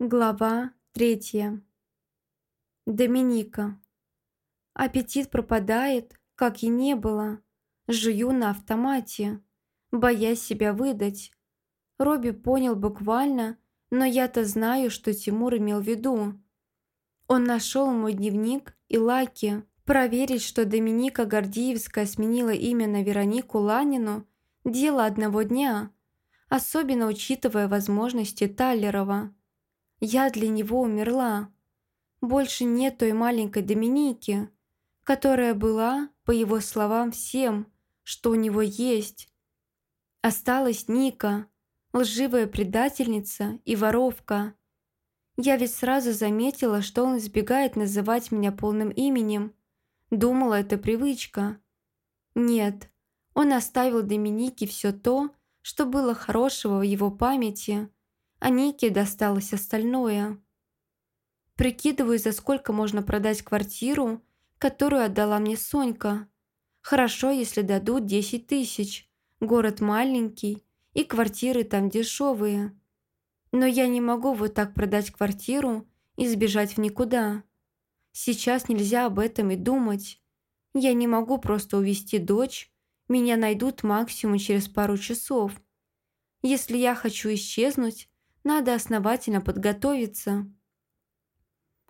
Глава третья. Доминика. Аппетит пропадает, как и не было. Жую на автомате, боясь себя выдать. Робби понял буквально, но я-то знаю, что Тимур имел в виду. Он нашел мой дневник и лаки. Проверить, что Доминика Гордиевская сменила имя на Веронику Ланину – дело одного дня, особенно учитывая возможности Таллерова. Я для него умерла. Больше нет той маленькой Доминики, которая была, по его словам, всем, что у него есть. Осталась Ника, лживая предательница и воровка. Я ведь сразу заметила, что он избегает называть меня полным именем. Думала, это привычка. Нет, он оставил Доминике все то, что было хорошего в его памяти – а Нике досталось остальное. Прикидываю, за сколько можно продать квартиру, которую отдала мне Сонька. Хорошо, если дадут 10 тысяч. Город маленький, и квартиры там дешевые. Но я не могу вот так продать квартиру и сбежать в никуда. Сейчас нельзя об этом и думать. Я не могу просто увезти дочь, меня найдут максимум через пару часов. Если я хочу исчезнуть, надо основательно подготовиться.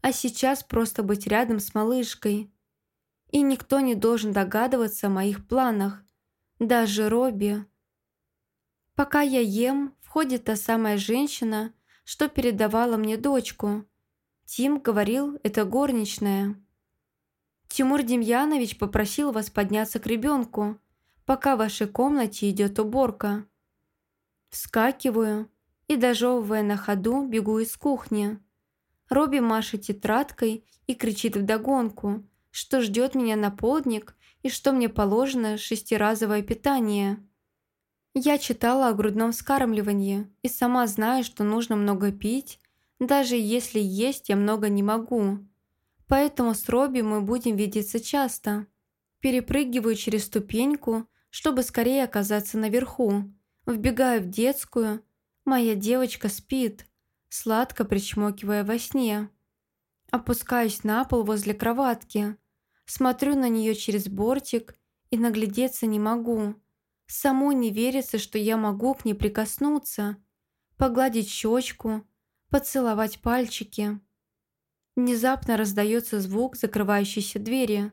А сейчас просто быть рядом с малышкой. И никто не должен догадываться о моих планах. Даже Робби. Пока я ем, входит та самая женщина, что передавала мне дочку. Тим говорил, это горничная. Тимур Демьянович попросил вас подняться к ребенку, пока в вашей комнате идет уборка. Вскакиваю, и, дожевывая на ходу, бегу из кухни. Робби машет тетрадкой и кричит вдогонку, что ждет меня на полдник и что мне положено шестиразовое питание. Я читала о грудном вскармливании и сама знаю, что нужно много пить, даже если есть я много не могу. Поэтому с Робби мы будем видеться часто. Перепрыгиваю через ступеньку, чтобы скорее оказаться наверху. Вбегаю в детскую, Моя девочка спит, сладко причмокивая во сне. Опускаюсь на пол возле кроватки. Смотрю на нее через бортик и наглядеться не могу. Самой не верится, что я могу к ней прикоснуться, погладить щечку, поцеловать пальчики. Внезапно раздается звук закрывающейся двери.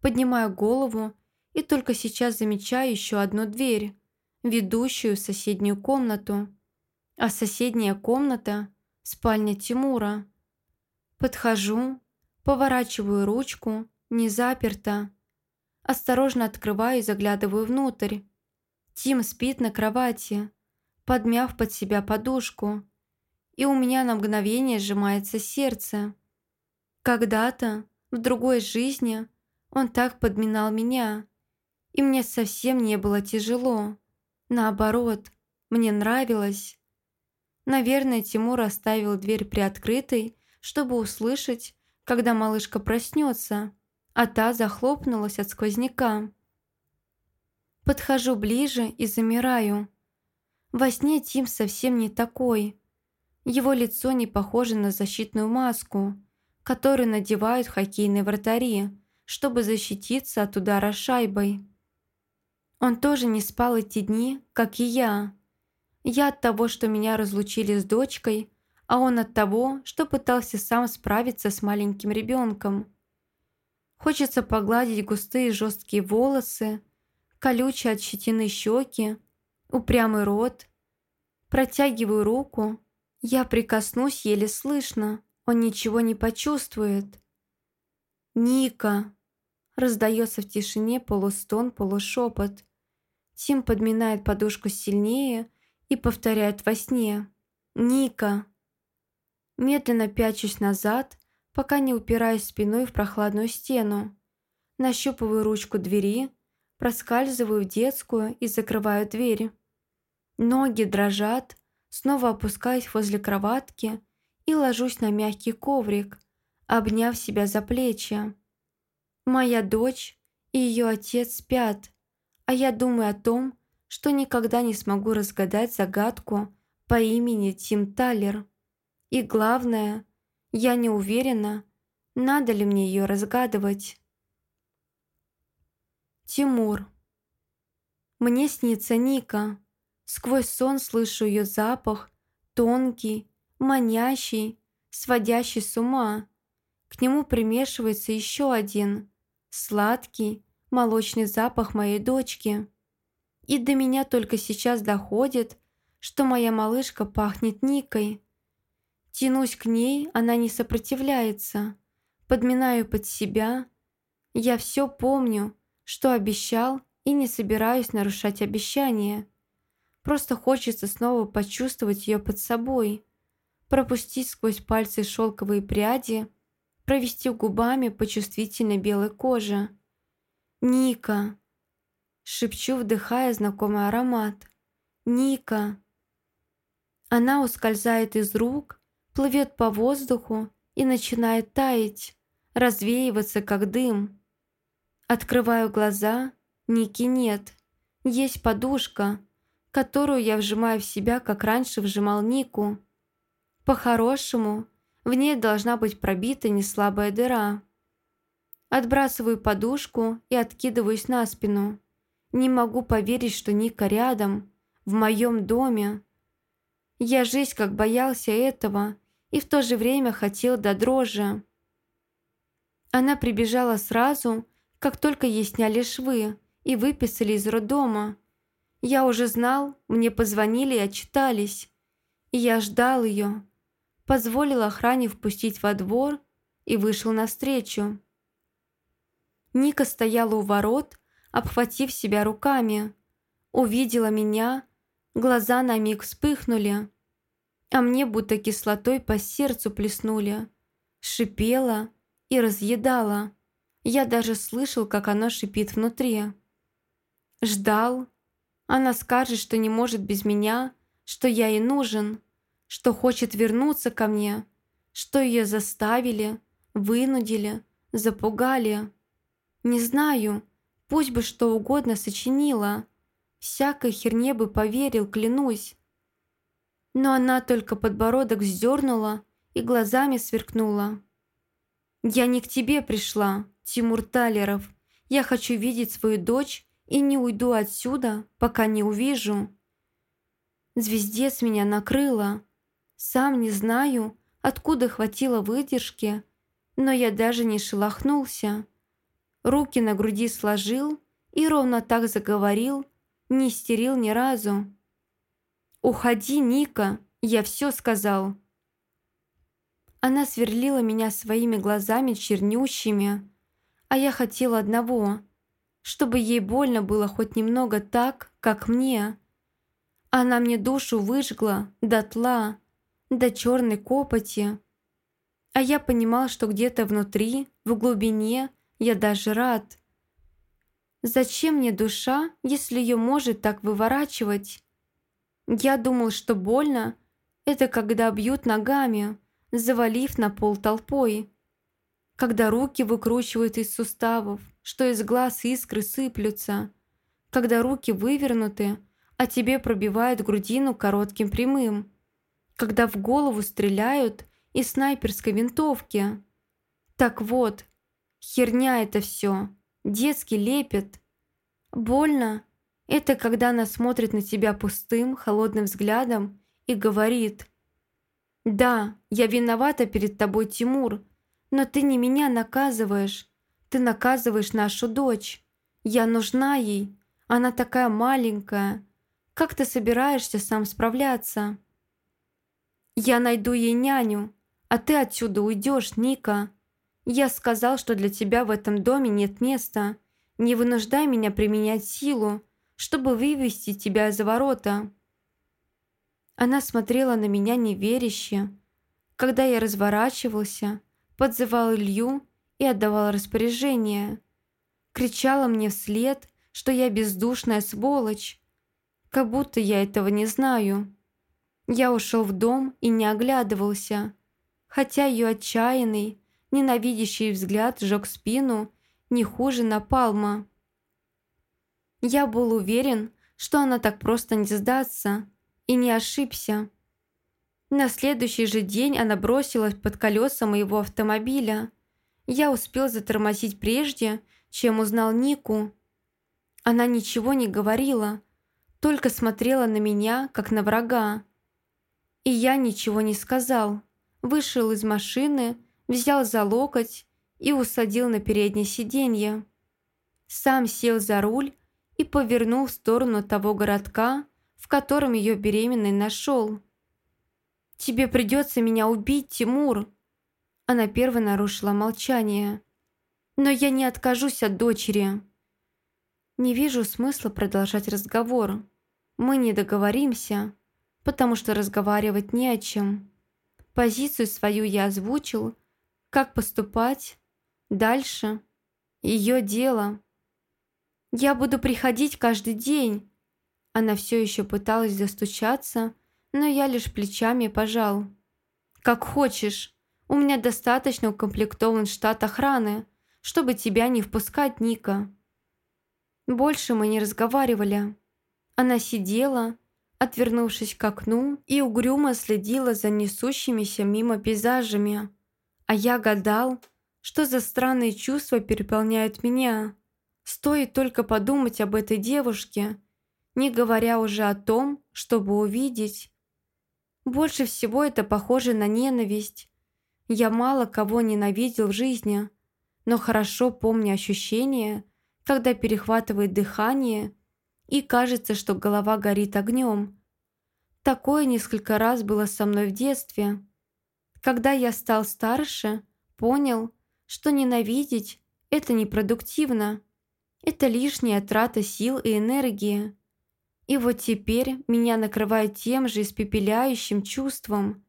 Поднимаю голову и только сейчас замечаю еще одну дверь, ведущую в соседнюю комнату а соседняя комната – спальня Тимура. Подхожу, поворачиваю ручку, не заперта. Осторожно открываю и заглядываю внутрь. Тим спит на кровати, подмяв под себя подушку, и у меня на мгновение сжимается сердце. Когда-то, в другой жизни, он так подминал меня, и мне совсем не было тяжело. Наоборот, мне нравилось. Наверное, Тимур оставил дверь приоткрытой, чтобы услышать, когда малышка проснется, а та захлопнулась от сквозняка. Подхожу ближе и замираю. Во сне Тим совсем не такой. Его лицо не похоже на защитную маску, которую надевают хоккейные вратари, чтобы защититься от удара шайбой. Он тоже не спал эти дни, как и я. Я от того, что меня разлучили с дочкой, а он от того, что пытался сам справиться с маленьким ребенком. Хочется погладить густые жесткие волосы, колючие от щетины щеки, упрямый рот. Протягиваю руку, я прикоснусь еле слышно, он ничего не почувствует. «Ника!» Раздается в тишине полустон, полушепот. Тим подминает подушку сильнее и повторяет во сне «Ника». Медленно пячусь назад, пока не упираюсь спиной в прохладную стену. Нащупываю ручку двери, проскальзываю в детскую и закрываю дверь. Ноги дрожат, снова опускаюсь возле кроватки и ложусь на мягкий коврик, обняв себя за плечи. Моя дочь и ее отец спят, а я думаю о том, что никогда не смогу разгадать загадку по имени Тим Талер. И главное, я не уверена, надо ли мне ее разгадывать. Тимур. Мне снится Ника. Сквозь сон слышу ее запах, тонкий, манящий, сводящий с ума. К нему примешивается еще один, сладкий, молочный запах моей дочки. И до меня только сейчас доходит, что моя малышка пахнет Никой. Тянусь к ней, она не сопротивляется. Подминаю под себя. Я все помню, что обещал, и не собираюсь нарушать обещание. Просто хочется снова почувствовать ее под собой, пропустить сквозь пальцы шелковые пряди, провести губами по чувствительной белой коже. «Ника!» Шепчу, вдыхая знакомый аромат. «Ника!» Она ускользает из рук, плывет по воздуху и начинает таять, развеиваться, как дым. Открываю глаза, Ники нет. Есть подушка, которую я вжимаю в себя, как раньше вжимал Нику. По-хорошему, в ней должна быть пробита неслабая дыра. Отбрасываю подушку и откидываюсь на спину. Не могу поверить, что Ника рядом, в моем доме. Я жизнь как боялся этого и в то же время хотел до дрожи. Она прибежала сразу, как только ей сняли швы и выписали из роддома. Я уже знал, мне позвонили и отчитались. И я ждал ее. Позволил охране впустить во двор и вышел навстречу. Ника стояла у ворот, обхватив себя руками. Увидела меня, глаза на миг вспыхнули, а мне будто кислотой по сердцу плеснули. Шипела и разъедала. Я даже слышал, как оно шипит внутри. Ждал. Она скажет, что не может без меня, что я ей нужен, что хочет вернуться ко мне, что ее заставили, вынудили, запугали. Не знаю, пусть бы что угодно сочинила. Всякой херне бы поверил, клянусь. Но она только подбородок вздернула и глазами сверкнула. «Я не к тебе пришла, Тимур Талеров. Я хочу видеть свою дочь и не уйду отсюда, пока не увижу». Звездец меня накрыла. Сам не знаю, откуда хватило выдержки, но я даже не шелохнулся руки на груди сложил и ровно так заговорил, не истерил ни разу. «Уходи, Ника, я все сказал». Она сверлила меня своими глазами чернющими, а я хотела одного, чтобы ей больно было хоть немного так, как мне. Она мне душу выжгла дотла, до черной копоти. А я понимал, что где-то внутри, в глубине, я даже рад. Зачем мне душа, если ее может так выворачивать? Я думал, что больно – это когда бьют ногами, завалив на пол толпой. Когда руки выкручивают из суставов, что из глаз искры сыплются. Когда руки вывернуты, а тебе пробивают грудину коротким прямым. Когда в голову стреляют из снайперской винтовки. Так вот, Херня это все. Детский лепет. Больно. Это когда она смотрит на тебя пустым, холодным взглядом и говорит «Да, я виновата перед тобой, Тимур, но ты не меня наказываешь. Ты наказываешь нашу дочь. Я нужна ей. Она такая маленькая. Как ты собираешься сам справляться?» «Я найду ей няню, а ты отсюда уйдешь, Ника. Я сказал, что для тебя в этом доме нет места. Не вынуждай меня применять силу, чтобы вывести тебя за ворота». Она смотрела на меня неверяще. Когда я разворачивался, подзывал Илью и отдавал распоряжение. Кричала мне вслед, что я бездушная сволочь. Как будто я этого не знаю. Я ушел в дом и не оглядывался, хотя ее отчаянный, Ненавидящий взгляд сжег спину не хуже напалма. Я был уверен, что она так просто не сдастся, и не ошибся. На следующий же день она бросилась под колеса моего автомобиля. Я успел затормозить прежде, чем узнал Нику. Она ничего не говорила, только смотрела на меня, как на врага. И я ничего не сказал. Вышел из машины, взял за локоть и усадил на переднее сиденье. Сам сел за руль и повернул в сторону того городка, в котором ее беременный нашел. «Тебе придется меня убить, Тимур!» Она первой нарушила молчание. «Но я не откажусь от дочери!» Не вижу смысла продолжать разговор. Мы не договоримся, потому что разговаривать не о чем. Позицию свою я озвучил, как поступать, дальше, ее дело. Я буду приходить каждый день. Она все еще пыталась достучаться, но я лишь плечами пожал. «Как хочешь. У меня достаточно укомплектован штат охраны, чтобы тебя не впускать, Ника». Больше мы не разговаривали. Она сидела, отвернувшись к окну, и угрюмо следила за несущимися мимо пейзажами. А я гадал, что за странные чувства переполняют меня. Стоит только подумать об этой девушке, не говоря уже о том, чтобы увидеть. Больше всего это похоже на ненависть. Я мало кого ненавидел в жизни, но хорошо помню ощущение, когда перехватывает дыхание и кажется, что голова горит огнем. Такое несколько раз было со мной в детстве. Когда я стал старше, понял, что ненавидеть – это непродуктивно. Это лишняя трата сил и энергии. И вот теперь меня накрывает тем же испепеляющим чувством.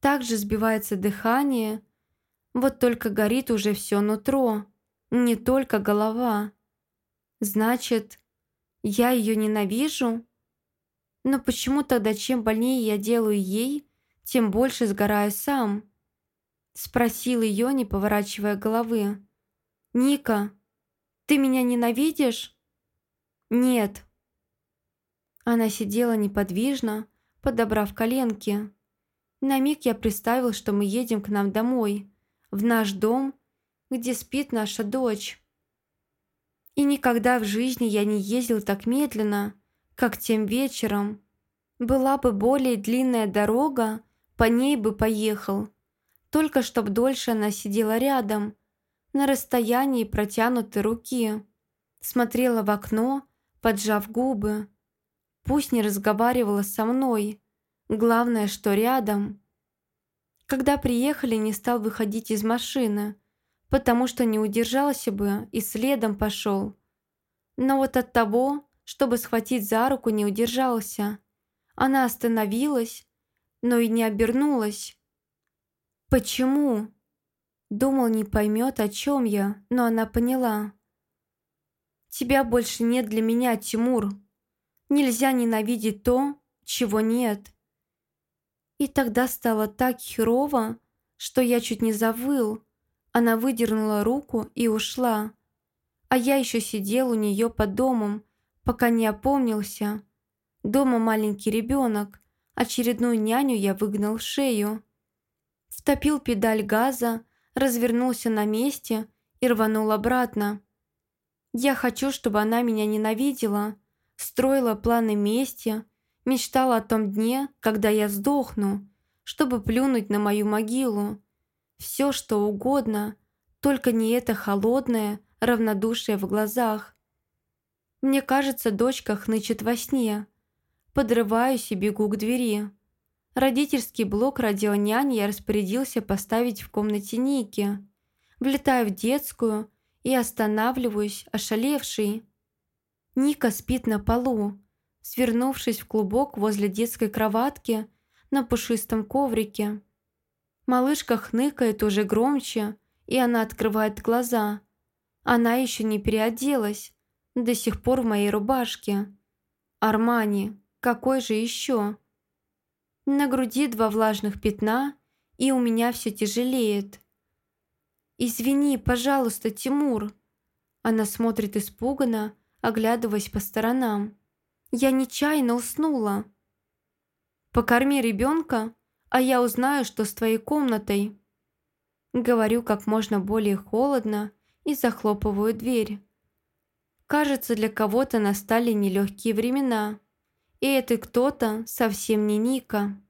Также сбивается дыхание, вот только горит уже все нутро, не только голова. Значит, я ее ненавижу? Но почему тогда чем больнее я делаю ей, тем больше сгораю сам? Спросил ее, не поворачивая головы. «Ника, ты меня ненавидишь?» «Нет», она сидела неподвижно, подобрав коленки. На миг я представил, что мы едем к нам домой, в наш дом, где спит наша дочь. И никогда в жизни я не ездил так медленно, как тем вечером. Была бы более длинная дорога, по ней бы поехал. Только чтоб дольше она сидела рядом, на расстоянии протянутой руки. Смотрела в окно, поджав губы. Пусть не разговаривала со мной. Главное, что рядом. Когда приехали, не стал выходить из машины, потому что не удержался бы и следом пошел. Но вот от того, чтобы схватить за руку, не удержался. Она остановилась, но и не обернулась. «Почему?» Думал, не поймет, о чем я, но она поняла. «Тебя больше нет для меня, Тимур», Нельзя ненавидеть то, чего нет. И тогда стало так херово, что я чуть не завыл. Она выдернула руку и ушла. А я еще сидел у нее под домом, пока не опомнился. Дома маленький ребенок. Очередную няню я выгнал в шею. Втопил педаль газа, развернулся на месте и рванул обратно. Я хочу, чтобы она меня ненавидела, строила планы мести, мечтала о том дне, когда я сдохну, чтобы плюнуть на мою могилу. Все, что угодно, только не это холодное равнодушие в глазах. Мне кажется, дочка хнычет во сне. Подрываюсь и бегу к двери. Родительский блок радионяни я распорядился поставить в комнате Ники. Влетаю в детскую и останавливаюсь, ошалевший. Ника спит на полу, свернувшись в клубок возле детской кроватки на пушистом коврике. Малышка хныкает уже громче, и она открывает глаза. Она еще не переоделась, до сих пор в моей рубашке. Армани, какой же еще? На груди два влажных пятна, и у меня все тяжелеет. «Извини, пожалуйста, Тимур». Она смотрит испуганно, оглядываясь по сторонам. «Я нечаянно уснула». «Покорми ребенка, а я узнаю, что с твоей комнатой». Говорю как можно более холодно и захлопываю дверь. Кажется, для кого-то настали нелегкие времена. И это кто-то совсем не Ника.